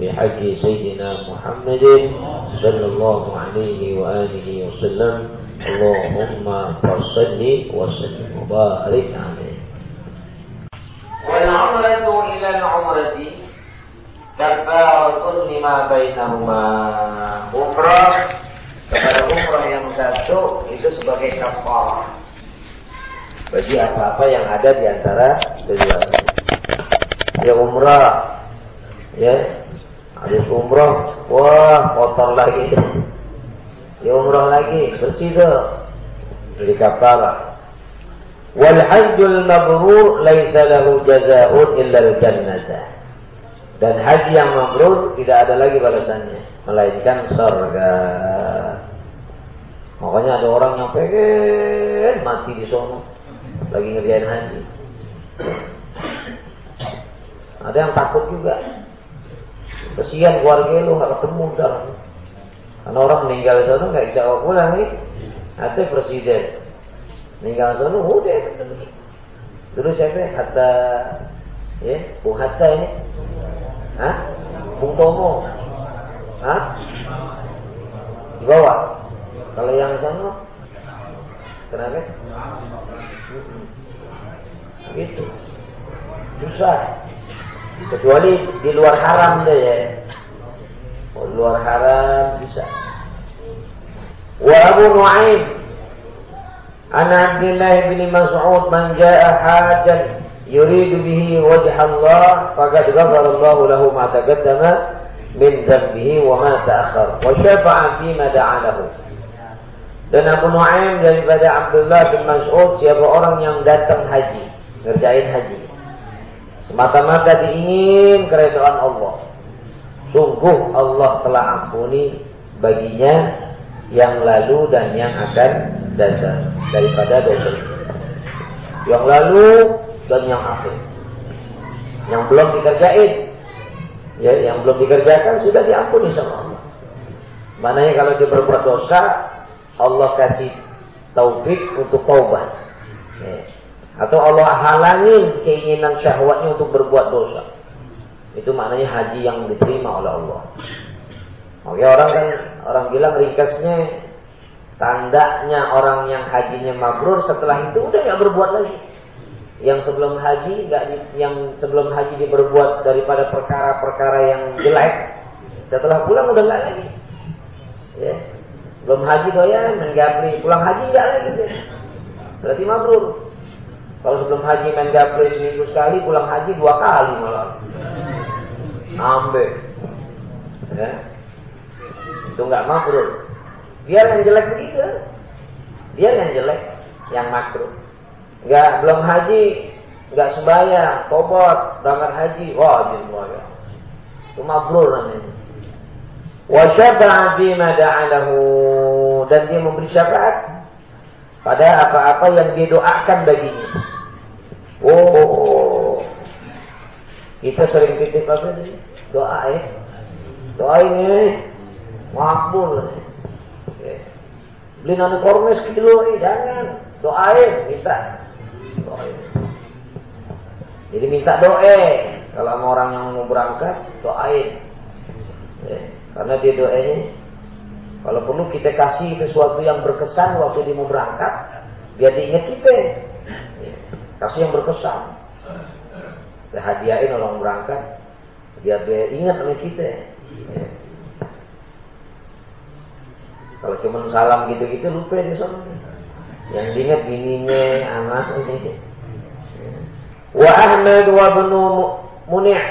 بحق سيدنا محمد صلى الله عليه وآله وسلم اللهم فصل وسلم وبارك عليه والعمرة إلى العمرة كفارة لما بينهما umrah kepada umrah yang satu itu sebagai kafarah bagi apa-apa yang ada di antara keduanya. Ya umrah, ya Habis umroh, wah kotor lagi. Ya umroh lagi, bersih tuh. Jadi kafara. Wal hajjul mabrur laisa lahu jazaa'un illa al-jannah. Dan haji yang mabrur tidak ada lagi balasannya melainkan surga. Makanya ada orang yang pengen mati di sono lagi ngerjain haji. Ada yang takut juga. Kesian keluarga lu nggak ketemu ntar. Karena orang meninggal di sana nggak bisa pulang nih. Ada presiden meninggal di sana udah. Dulu siapa? Hatta ya, Bung Hatta ini. Hah? Bung Tomo. Hah? Di bawah. Kalau yang sana kenapa? Gitu. Susah. Kecuali di luar haram deh ya. Oh, luar haram bisa. Wa Abu Nu'aim An Abdullah bin Mas'ud man jaa hajan yuridu bihi wajh Allah faqad ghafara Allah lahu ma taqaddama min dhanbihi wa ma ta'akhkhar wa syafa'a fi ma da'alahu. Dan Abu Nu'aim daripada Abdullah bin Mas'ud siapa orang yang datang haji, ngerjain haji. Semata-mata diingin keredaan Allah. Sungguh Allah telah ampuni baginya yang lalu dan yang akan datang daripada dosa. Yang lalu dan yang akhir. Yang belum dikerjain. Ya, yang belum dikerjakan sudah diampuni sama Allah. Mananya kalau dia berbuat dosa, Allah kasih taufik untuk taubat. Ya. Atau Allah halangin keinginan syahwatnya untuk berbuat dosa. Itu maknanya haji yang diterima oleh Allah. Oke orang kan orang bilang ringkasnya tandanya orang yang hajinya mabrur setelah itu udah nggak berbuat lagi. Yang sebelum haji nggak yang sebelum haji dia berbuat daripada perkara-perkara yang jelek, setelah pulang udah nggak lagi. Ya. Belum haji doyan, menggapri, pulang haji nggak lagi. Berarti mabrur. Kalau sebelum haji main gapri seminggu sekali, pulang haji dua kali malah. Ambil. Ya. Itu nggak mabrur. Biar yang jelek begitu. Biar yang jelek, yang makruh. Nggak belum haji, nggak sembahyang, tobat, berangkat haji, wajib sembahyang. Itu mabrur namanya. Wa syafa'a bima da'alahu dan dia memberi syafaat pada apa-apa yang dia doakan baginya. Oh, kita sering titip apa nih? Doa ya. Doa ini makbul. Ya. Beli nasi kormes kilo ini jangan. Doain, minta. Doain. Jadi minta doa. Kalau sama orang yang mau berangkat, doain. Ya. Karena dia doanya kalau perlu kita kasih sesuatu yang berkesan waktu dia mau berangkat, biar diingat kita kasih yang berkesan. Saya hadiahin orang berangkat. Biar dia ingat sama kita. Ya. Kalau cuma salam gitu-gitu lupa di sana yang diingat bininya anak ini. wa Ahmad wa bin Muni'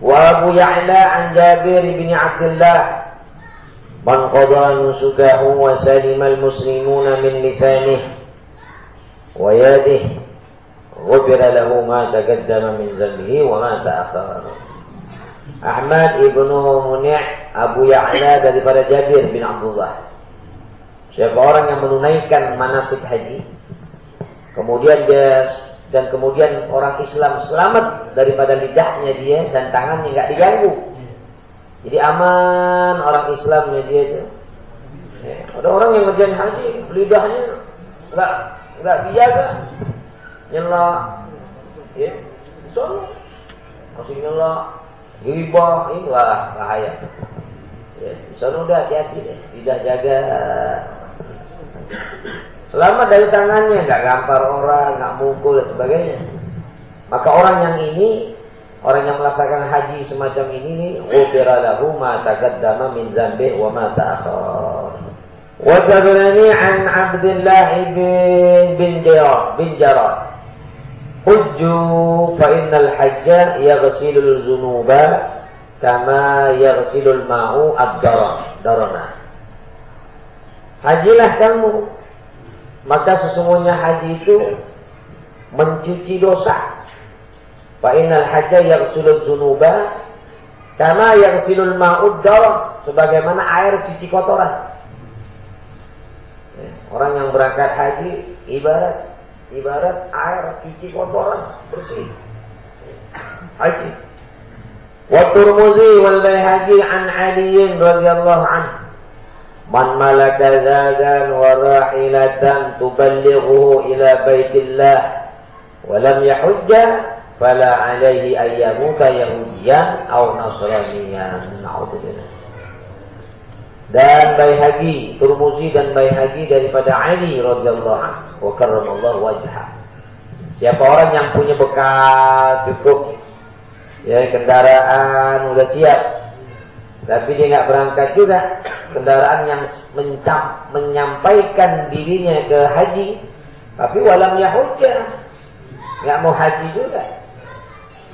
wa Abu Ya'la an Jabir bin Abdullah. Man qada nusukahu wa salima al-muslimuna min lisanihi wa yadihi. غفر له ما تقدم من ذنبه وما تأخر Ahmad ibnu Muni' Abu Ya'la daripada Jabir bin Abdullah. Siapa orang yang menunaikan manasik haji, kemudian dia dan kemudian orang Islam selamat daripada lidahnya dia dan tangannya nggak diganggu. Jadi aman orang Islamnya dia itu. Ya, ada orang yang ngerjain haji, lidahnya nggak nggak dijaga, nyela, ya, so, masih nyela, Riba ini wah bahaya. Ya, sana udah hati-hati deh, tidak jaga. Selamat dari tangannya, nggak gampar orang, nggak mukul dan sebagainya. Maka orang yang ini, orang yang melaksanakan haji semacam ini nih, ghufira lahu ma taqaddama min zambi wa ma ta'akhkhar. Wa an Abdullah bin bin Jarad bin Jarad Hujju fa innal hajja yaghsilul zunuba kama yaghsilul ma'u ad-darana. Hajilah kamu. Maka sesungguhnya haji itu mencuci dosa. Fa innal hajja yaghsilul zunuba kama yaghsilul ma'u ad sebagaimana air cuci kotoran. Orang yang berangkat haji ibarat Ibarat air cuci kotoran bersih. Haji. Wa Turmuzi wal Baihaqi an Ali radhiyallahu anhu Man malaka zadan wa rahilatan tuballighuhu ila baitillah wa lam yahujja fala alaihi ayyamuka yahudiyan aw nasraniyan. Na'udzubillah dan Baihaqi, Turmuzi dan Baihaqi daripada Ali radhiyallahu anhu. Wa karramallahu wajhah. Siapa orang yang punya bekal cukup ya kendaraan udah siap. Tapi dia nggak berangkat juga. Kendaraan yang mencap, menyampaikan dirinya ke haji. Tapi walam yahujjah nggak mau haji juga.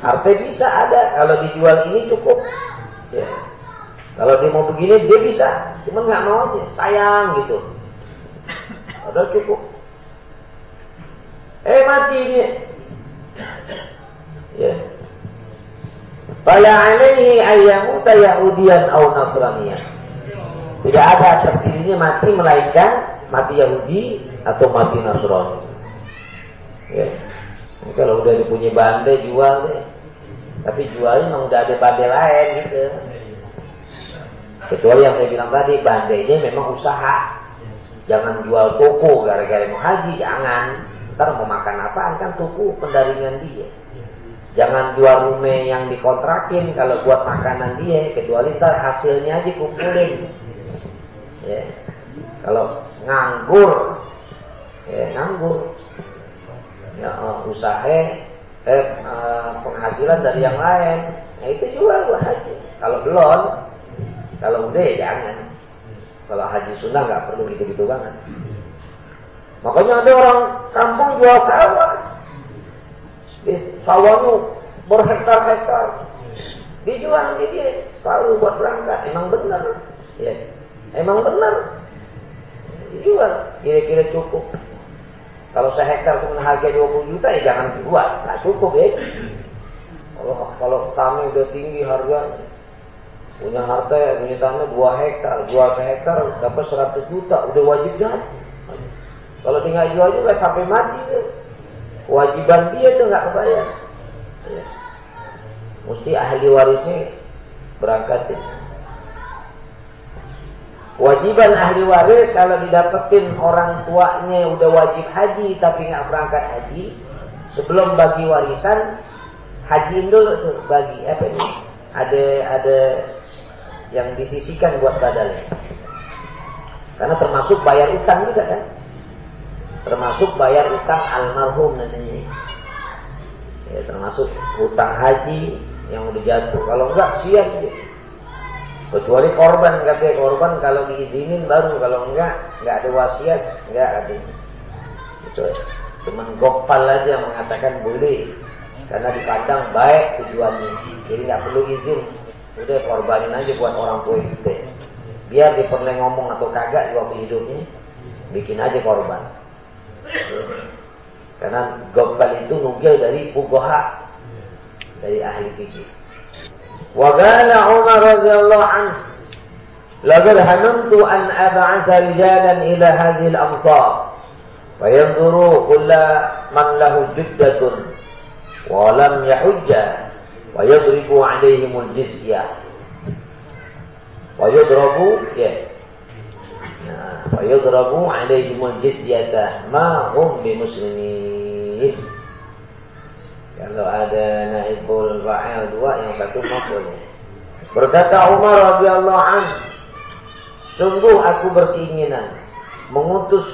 Harta bisa ada. Kalau dijual ini cukup. Ya kalau dia mau begini dia bisa, cuma nggak mau aja, sayang gitu. Padahal cukup. Eh mati dia. Ya. Fala alaihi ayyamuta yahudian au nasraniyan. Tidak ada atas dirinya mati melainkan mati Yahudi atau mati Nasrani. Ya. Kalau udah dipunya bandai jual deh. Tapi jualnya memang udah ada bandai lain gitu. Kecuali yang saya bilang tadi, bandainya memang usaha. Jangan jual toko gara-gara mau haji, jangan. Ntar mau makan apa kan toko pendaringan dia. Jangan jual rumah yang dikontrakin kalau buat makanan dia, kecuali ntar hasilnya aja kumpulin. Ya. Kalau nganggur, ya nganggur. Ya, usaha eh, uh, penghasilan dari yang lain, nah itu jual buat haji. Kalau belum, kalau udah ya jangan. Kalau haji sunnah nggak perlu gitu-gitu banget. Makanya ada orang kampung jual sawah. Di sawahnya berhektar-hektar. Dijual ini dia selalu buat berangkat. Emang benar. Ya. Emang benar. Dijual. Kira-kira cukup. Kalau sehektar cuma harga 20 juta ya jangan dijual. Nggak cukup ya. Kalau kalau kami udah tinggi harga punya harta punya tanah dua hektar jual sehektar dapat 100 juta udah wajib jadi kalau tinggal jual juga sampai mati tuh kewajiban dia tuh nggak kebayar ya. mesti ahli warisnya berangkat Wajiban ahli waris kalau didapetin orang tuanya udah wajib haji tapi nggak berangkat haji, sebelum bagi warisan haji dulu tuh bagi apa ini? Ada ada yang disisikan buat badalnya. Karena termasuk bayar utang juga kan. Termasuk bayar utang almarhum nanti. Ya, termasuk utang haji yang udah jatuh. Kalau enggak siap dia. Kecuali korban katanya korban kalau diizinin baru kalau enggak enggak ada wasiat enggak katanya. Itu cuman gopal aja mengatakan boleh karena dipandang baik tujuannya. Jadi nggak perlu izin. Udah korbanin aja buat orang tua kita. Biar dia pernah ngomong atau kagak di waktu hidupnya, bikin aja korban. Karena gopal itu nukil dari fugoha dari ahli fikih. وقال عمر رضي الله عنه لقد هممت أن أبعث رجالا إلى هذه الأمصار فينظروا كل من له جدة ولم يحج ويضرب عليهم الجزية ويضرب ويضرب عليهم الجزية ما هم بمسلمين Kalau ada naibul fa'il dua yang satu maf'ul. Berkata Umar radhiyallahu an, sungguh aku berkeinginan mengutus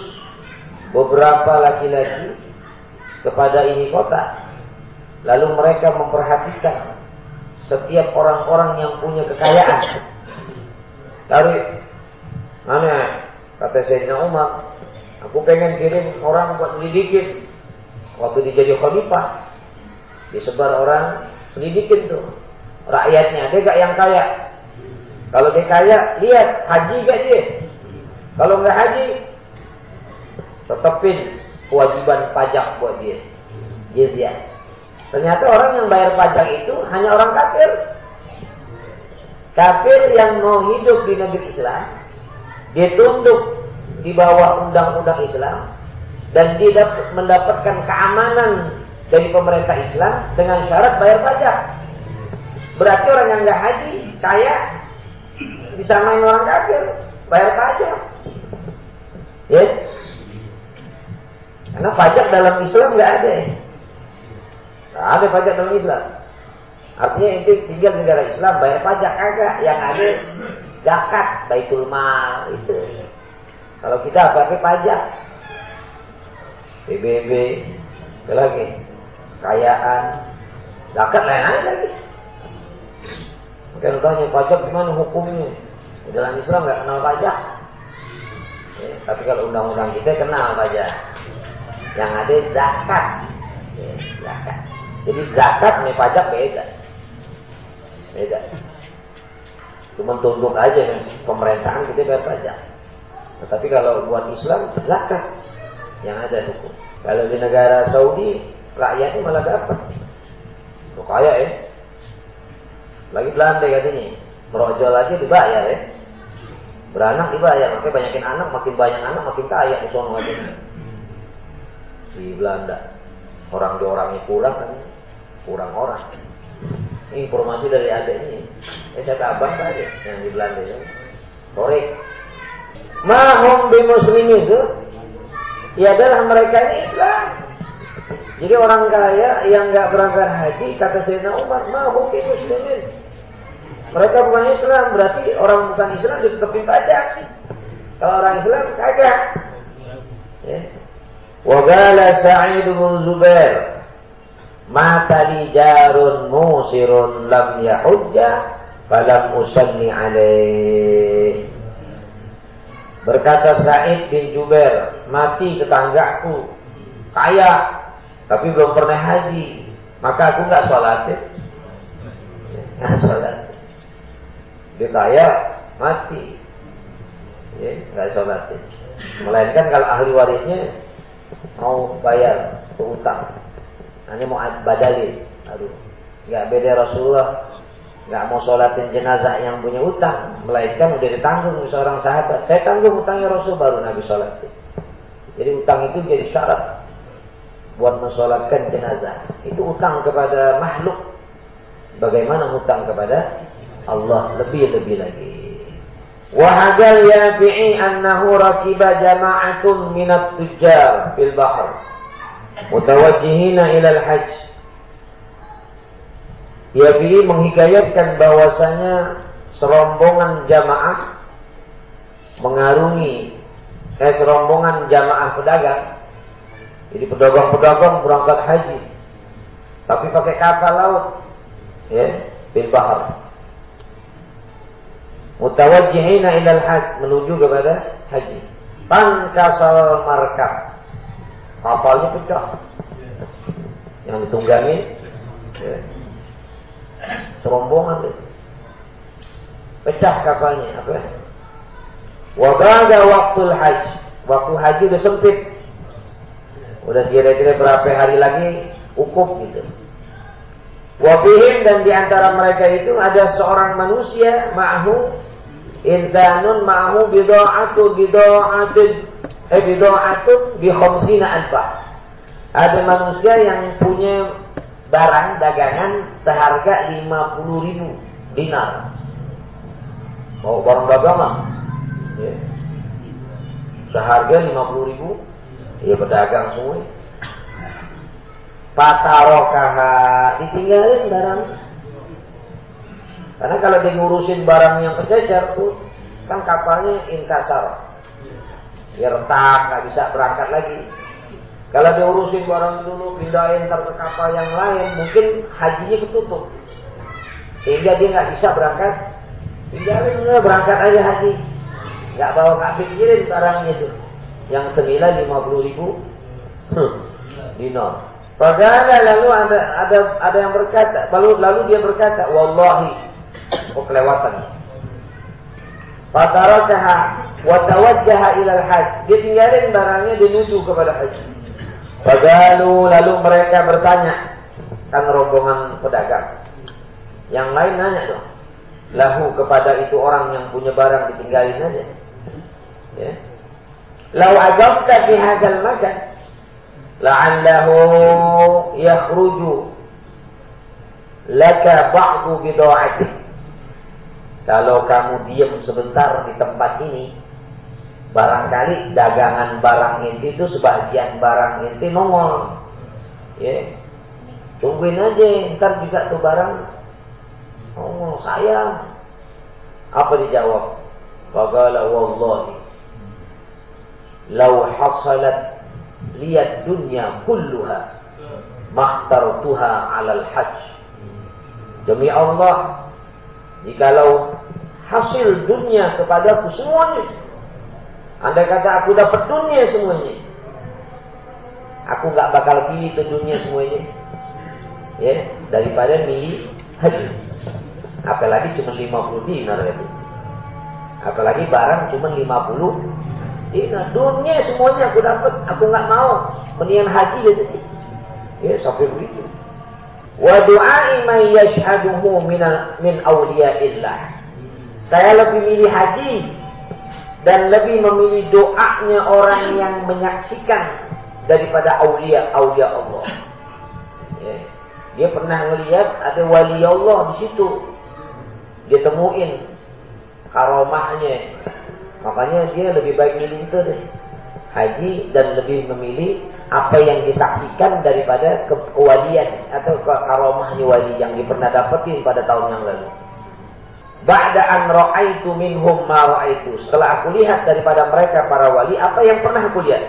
beberapa laki-laki kepada ini kota. Lalu mereka memperhatikan setiap orang-orang yang punya kekayaan. Tarik mana kata Sayyidina Umar, aku pengen kirim orang buat lidikin waktu dia jadi khalifah Disebar orang selidikin tuh. Rakyatnya, dia gak yang kaya. Kalau dia kaya, lihat haji gak dia. Kalau nggak haji, tetepin kewajiban pajak buat dia. Jizyah. Ternyata orang yang bayar pajak itu hanya orang kafir. Kafir yang mau hidup di negeri Islam, dia tunduk di bawah undang-undang Islam dan dia mendapatkan keamanan dari pemerintah Islam dengan syarat bayar pajak. Berarti orang yang nggak haji, kaya, bisa main orang kafir, bayar pajak. Ya? Karena pajak dalam Islam nggak ada. Nggak ada pajak dalam Islam. Artinya itu tinggal negara Islam bayar pajak agak. Yang ada zakat, baitul mal itu. Kalau kita pakai pajak, PBB, lagi? kekayaan, zakat lain-lain lagi. Mungkin tanya pajak gimana hukumnya? Dalam Islam nggak kenal pajak. Ya, tapi kalau undang-undang kita kenal pajak. Yang ada zakat. Ya, zakat. Jadi zakat nih pajak beda. Beda. Cuma tunduk aja nih pemerintahan kita bayar pajak. Tetapi kalau buat Islam zakat yang ada hukum. Kalau di negara Saudi rakyatnya malah dapat. Tuh kaya ya. Lagi Belanda katanya. Merojol aja dibayar ya. Beranak dibayar. Makanya banyakin anak, makin banyak anak, makin kaya di sono aja. Di Belanda. Orang di orangnya kurang kan. Kurang orang. Ini informasi dari adik ini. Eh saya abang saja yang di Belanda ya. Korek. Mahum bi muslimin itu. Ya adalah mereka ini Islam. Jadi orang kaya yang nggak berangkat haji, kata Sayyidina Umar, mau muslimin. Mereka bukan Islam, berarti orang bukan Islam ditetapin pajak. Kalau orang Islam kagak. Ya. Wagala Sa'id bin Zubair Mata li jarun musirun lam yahujja falam usalli alaih Berkata Sa'id bin Jubair, mati tetanggaku, kaya tapi belum pernah haji, maka aku nggak sholat ya. Nggak sholat. Dia kaya, mati. Ya, nggak sholat ya. Melainkan kalau ahli warisnya mau bayar utang. Hanya mau badali. Aduh, nggak beda Rasulullah nggak mau sholatin jenazah yang punya utang, melainkan udah ditanggung seorang sahabat. Saya tanggung utangnya Rasul baru Nabi sholat. Jadi utang itu jadi syarat buat mensolatkan jenazah. Itu utang kepada makhluk. Bagaimana hutang kepada Allah lebih-lebih lagi. Wahadal yafi'i annahu rakiba jama'atun minat tujjar fil bahr. Mutawajjihina ilal hajj. Yafi'i menghikayatkan bahwasanya serombongan jamaah mengarungi eh serombongan jamaah pedagang jadi pedagang-pedagang berangkat haji. Tapi pakai kapal laut. Ya, bil bahar. Mutawajjihina ilal haj menuju kepada haji. Pankasal markab. Kapalnya pecah. Yang ditunggangi ya. serombongan itu. Pecah kapalnya apa? Wabada waktu haji. Waktu haji udah sempit. Udah kira-kira berapa hari lagi ukuf gitu. Wabihim dan di antara mereka itu ada seorang manusia ma'hu insanun ma'hu bida'atu bida'atu bida'atu bi alfa. Ada manusia yang punya barang dagangan seharga 50 ribu dinar. Mau barang dagangan. Ya. Seharga 50 ribu. Ya pedagang semua. Patarokaha ditinggalin barang. Karena kalau dia ngurusin barang yang kececer tuh kan kapalnya inkasar. Dia retak, nggak bisa berangkat lagi. Kalau dia urusin barang dulu, pindahin ke kapal yang lain, mungkin hajinya ketutup. Sehingga dia nggak bisa berangkat. Tinggalin berangkat aja haji. Nggak bawa nggak pikirin barangnya itu. Yang senilai lima puluh ribu dinar. Padahal lalu ada ada ada yang berkata, lalu lalu dia berkata, wallahi, oh kelewatan. Fatarakaha wa tawajjaha ila al-hajj. Dia tinggalin barangnya menuju kepada haji. Fagalu lalu mereka bertanya kan rombongan pedagang. Yang lain nanya dong. Lahu kepada itu orang yang punya barang ditinggalin aja. Ya. Lau ajabta fi hadzal makan la'allahu yakhruju laka ba'du bid'ati kalau kamu diam sebentar di tempat ini barangkali dagangan barang inti itu sebagian barang inti nongol. Ya. Tungguin aja ntar juga tuh barang nongol. Sayang. Apa dijawab? Fagala wallahi lau hasalat lihat dunia kulluha makhtartuha alal hajj. Demi Allah jikalau hasil dunia kepadaku semuanya anda kata aku dapat dunia semuanya aku nggak bakal pilih ke dunia semuanya ya daripada milih haji apalagi cuma 50 dinar itu apalagi barang cuma 50 Iya, dunia semuanya aku dapat, aku nggak mau. Mendingan haji gitu. Ya, sampai begitu. Wa du'ai man yashhaduhu min min awliyaillah. Saya lebih milih haji dan lebih memilih doanya orang yang menyaksikan daripada aulia aulia Allah. Ya. Dia pernah melihat ada wali Allah di situ. Dia temuin karomahnya Makanya dia lebih baik milih itu deh. Haji dan lebih memilih apa yang disaksikan daripada ke kewalian atau karomahnya wali yang dia pernah dapetin pada tahun yang lalu. Ba'da an ra'aitu minhum ma ra'aitu. Setelah aku lihat daripada mereka para wali, apa yang pernah aku lihat?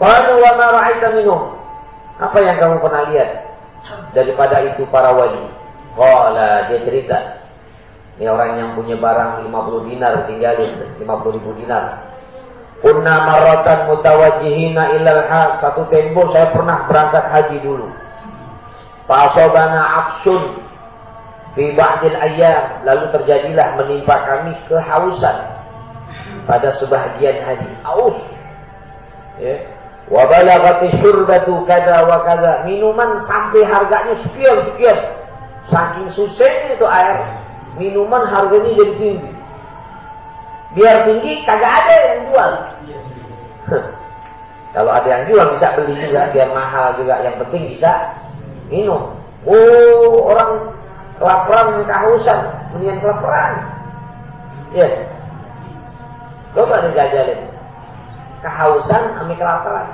Qalu wa ma ra'aita minhum. Apa yang kamu pernah lihat daripada itu para wali? Qala dia cerita, ini orang yang punya barang 50 dinar tinggalin 50 ribu dinar. Kunna maratan mutawajihina ilal hal. Satu tempo saya pernah berangkat haji dulu. Fa'asobana absun. Fi ba'dil ayam. Lalu terjadilah menimpa kami kehausan. Pada sebahagian haji. Aus. Ya. Wa balagati syurbatu kada wa kada. Minuman sampai harganya sekian sekian. Saking susahnya itu air minuman harganya jadi tinggi. Biar tinggi kagak ada yang jual. Kalau ada yang jual bisa beli juga, biar mahal juga. Yang penting bisa minum. Oh, orang kelaparan kehausan, mendingan kelaparan. Ya. Yeah. Coba dijajalin. Kehausan sama kelaparan.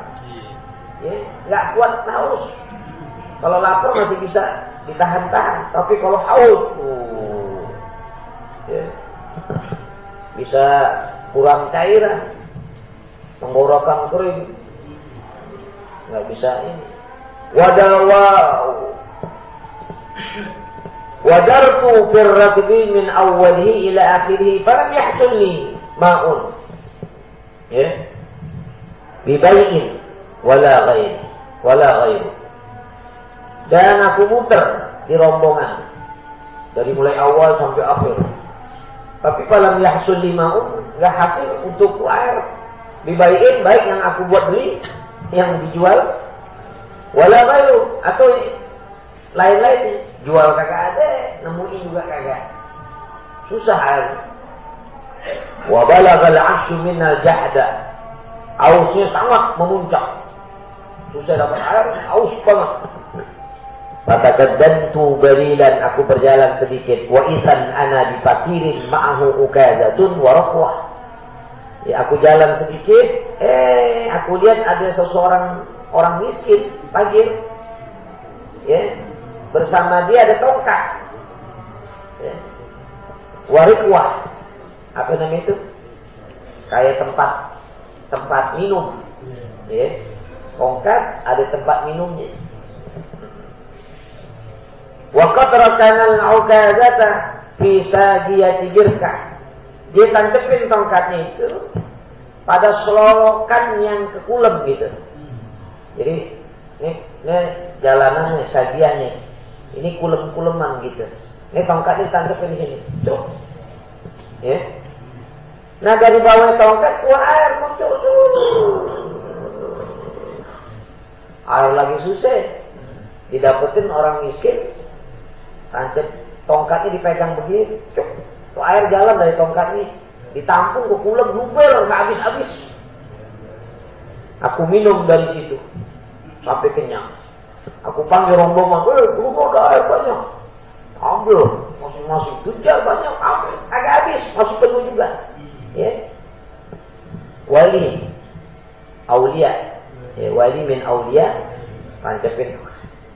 Ya, yeah. nggak kuat haus. Kalau lapar masih bisa ditahan-tahan, tapi kalau haus, ya. bisa kurang cairan tenggorokan kering nggak bisa ini wadawa Wadartu rakbi min awwalihi ila akhirih falam yahsulni ma'un. Ya. Bibai'in wala ghairi wala ghairi. Dan aku muter di rombongan dari mulai awal sampai akhir. Tapi falam yahsul ma'un enggak hasil untuk air. Bibai'in baik yang aku buat beli, yang dijual wala ghairi atau lain-lain jual kagak ada, nemuin juga kagak. Susah kan? Wa balagal asyu minal jahda. Ausnya sangat memuncak. Susah dapat air, aus banget. Fataqaddamtu balilan aku berjalan sedikit wa idzan ana bifakirin ma'ahu ukazatun wa raqwah. Ya aku jalan sedikit, eh aku lihat ada seseorang orang miskin, pagir. Ya, Bersama dia ada tongkat. Ya. Warikwah. Apa namanya itu? Kayak tempat tempat minum. Ya. Tongkat ada tempat minumnya. Waqad rakana al-ukazata fi sagiyati birkah. Dia tancapin tongkatnya itu pada selokan yang kekulem gitu. Jadi ini, ini jalanannya, sagiannya. Ini kulem-kuleman gitu. Ini tongkat tangkap di sini. Cuk. Ya. Nah dari bawah tongkat keluar air muncul. Air lagi susah. Didapetin orang miskin. Tancap tongkatnya dipegang begini. Cuk. Tuh air jalan dari tongkat ini. Ditampung ke kulem duber nggak habis-habis. Aku minum dari situ sampai kenyang. Aku panggil rombongan, eh, lu ada air banyak. Ambil, masing-masing tujar banyak, ambil. Agak habis, masih penuh juga. Ya. Wali, aulia. Ya, wali min aulia, pancapin.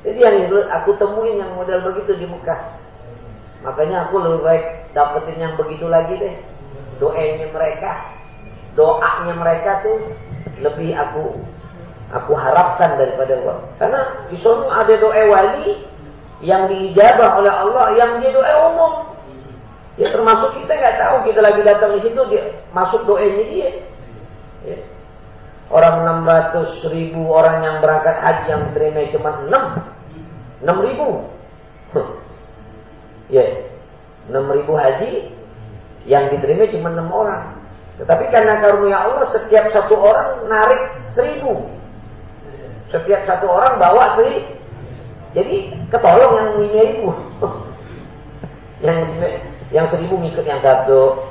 Jadi yang itu aku temuin yang model begitu di Mekah. Makanya aku lebih baik dapetin yang begitu lagi deh. Doanya mereka, doanya mereka tuh lebih aku aku harapkan daripada Allah. Karena di sana ada doa wali yang diijabah oleh Allah yang dia doa umum. Ya termasuk kita nggak tahu kita lagi datang di situ dia masuk doanya dia. Ya. Orang 600 ribu orang yang berangkat haji yang diterima cuma 6 6 ribu. ya, 6 ribu haji yang diterima cuma 6 orang. Tetapi karena karunia Allah setiap satu orang narik seribu. Setiap satu orang bawa seri. Jadi ketolong yang lima ribu. yang yang seribu ngikut yang satu,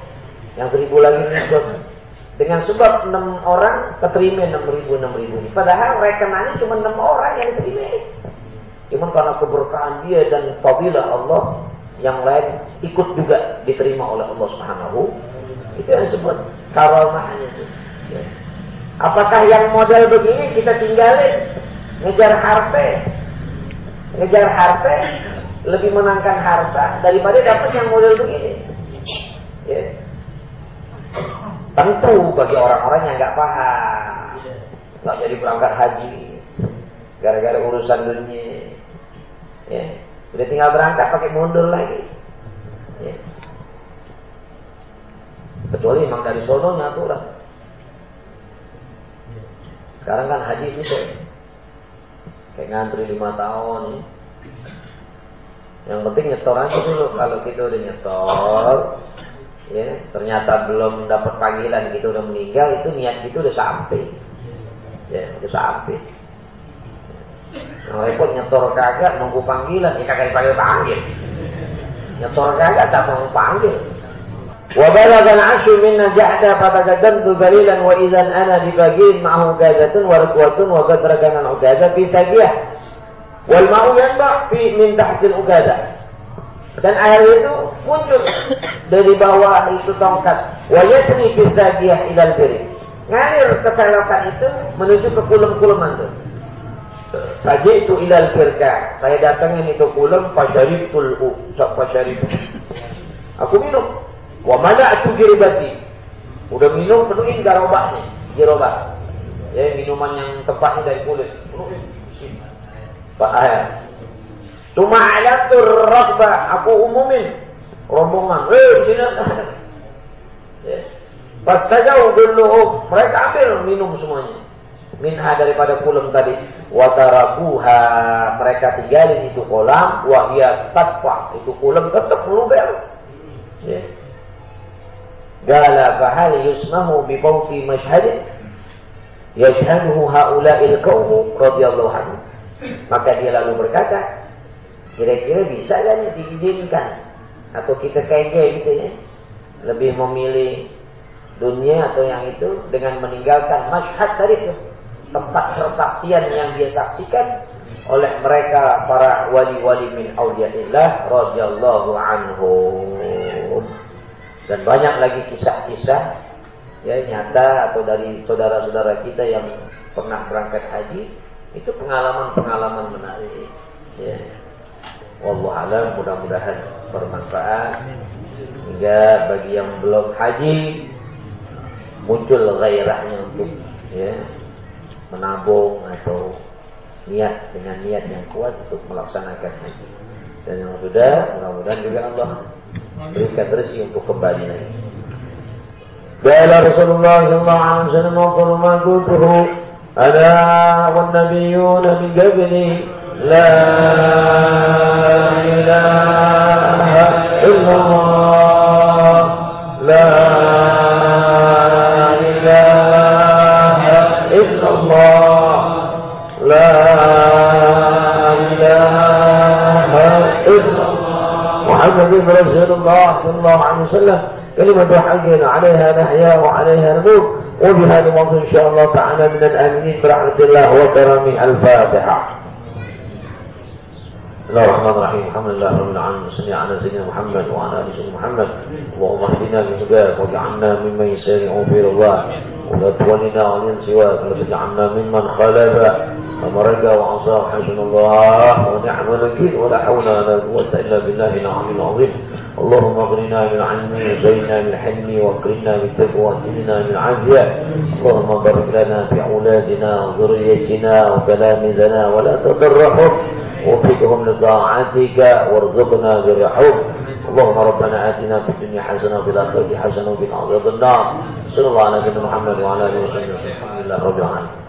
yang seribu lagi ngikut. Dengan sebab enam orang keterima enam ribu enam ribu. Padahal rekenannya cuma enam orang yang terima. Cuma karena keberkahan dia dan fadilah Allah yang lain ikut juga diterima oleh Allah Subhanahu. Itu yang disebut karamahnya itu. Ya. Apakah yang model begini kita tinggalin? Ngejar harta. Ngejar harta lebih menangkan harta daripada dapat yang model begini. Ya. Tentu bagi orang-orang yang nggak paham, nggak jadi berangkat haji, gara-gara urusan dunia, ya. udah tinggal berangkat pakai mundur lagi. Ya. Kecuali memang dari sononya tuh lah. Sekarang kan haji itu kayak ngantri lima tahun. Ya. Yang penting nyetor aja dulu. Kalau kita udah nyetor, ya ternyata belum dapat panggilan kita udah meninggal, itu niat kita udah sampai. Ya, udah sampai. Yang repot nyetor kagak nunggu panggilan, ya kagak dipanggil panggil. Nyetor kagak siapa mau panggil. وبلغ العرش منا جحدا فتقدمت ذليلا وإذا أنا بباقين معه غازة وركوة وقد ركن العكازة في ساقية والماء ينبع في من تحت العكازة dan air itu muncul dari bawah itu tongkat wa yasri fi sagiyah ilal biri ngalir ke selokan itu menuju ke kulem-kuleman itu saja itu ilal birka saya datangin itu kulem fasyaribtul u fasyarib aku minum Wa mana itu giribati. Udah minum penuhin garobaknya, gerobak. Ya minuman yang tepatnya dari kulit. Penuhin. Pak air. Cuma alatur rakbah, aku umumin rombongan. Eh, di sini ya. Pas saja dulu mereka ambil minum semuanya. Minha daripada kolam tadi. Watarakuha mereka tinggalin itu kolam. Wahia tatfa itu kolam tetap meluber. Ya. Gala fahal yusmahu bibawti mashhadin yashhaduhu haula'il qawmu radhiyallahu anhu. Maka dia lalu berkata, kira-kira bisa kan diizinkan atau kita kayak gitu ya? Lebih memilih dunia atau yang itu dengan meninggalkan masyhad tadi itu tempat persaksian yang dia saksikan oleh mereka para wali-wali min auliyaillah radhiyallahu anhum. Dan banyak lagi kisah-kisah ya nyata atau dari saudara-saudara kita yang pernah berangkat haji itu pengalaman-pengalaman menarik. Ya. Wallahu alam mudah-mudahan bermanfaat hingga bagi yang belum haji muncul gairahnya untuk ya menabung atau niat dengan niat yang kuat untuk melaksanakan haji. Dan yang sudah, mudah-mudahan juga Allah berikan rezeki untuk kembali. Bila Rasulullah sallallahu alaihi wasallam wa qultuhu ada wan Nabiun min qabli la ilaha illallah. La ilaha illallah. محمد رسول الله صلى الله عليه وسلم كلمة حق عليها نحيا وعليها نموت وبها نموت إن شاء الله تعالى من الآمنين برحمة الله وكرمه الفاتحة. بسم الله الرحمن الرحيم. الحمد لله رب العالمين. صل على سيدنا محمد وعلى آل سيدنا محمد. اللهم اهدنا بهداك واجعلنا ممن يسارع في رضاك. تولنا وليا سواك تجعلنا ممن خالف ومرق وعصى حسن الله ونعم الوكيل ولا حول ولا قوه الا بالله العلي العظيم اللهم اغننا من علم وزينا من حلم واكرمنا من تقوى وزدنا من عافيه اللهم بارك لنا في اولادنا وذريتنا وتلامذنا ولا تضرهم وفقهم لطاعتك وارزقنا برحوم اللهم ربنا آتنا في الدنيا حسنة وفي الآخرة حسنة وقنا عذاب النار. صلى الله على سيدنا محمد وعلى آله وصحبه الحمد لله رب العالمين.